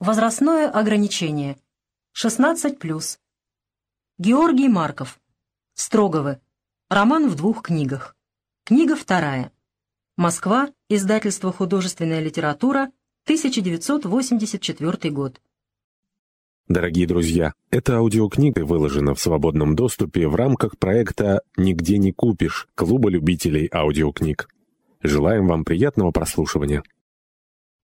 Возрастное ограничение. 16+. Георгий Марков. Строговы. Роман в двух книгах. Книга вторая. Москва. Издательство «Художественная литература», 1984 год. Дорогие друзья, эта аудиокнига выложена в свободном доступе в рамках проекта «Нигде не купишь» Клуба любителей аудиокниг. Желаем вам приятного прослушивания.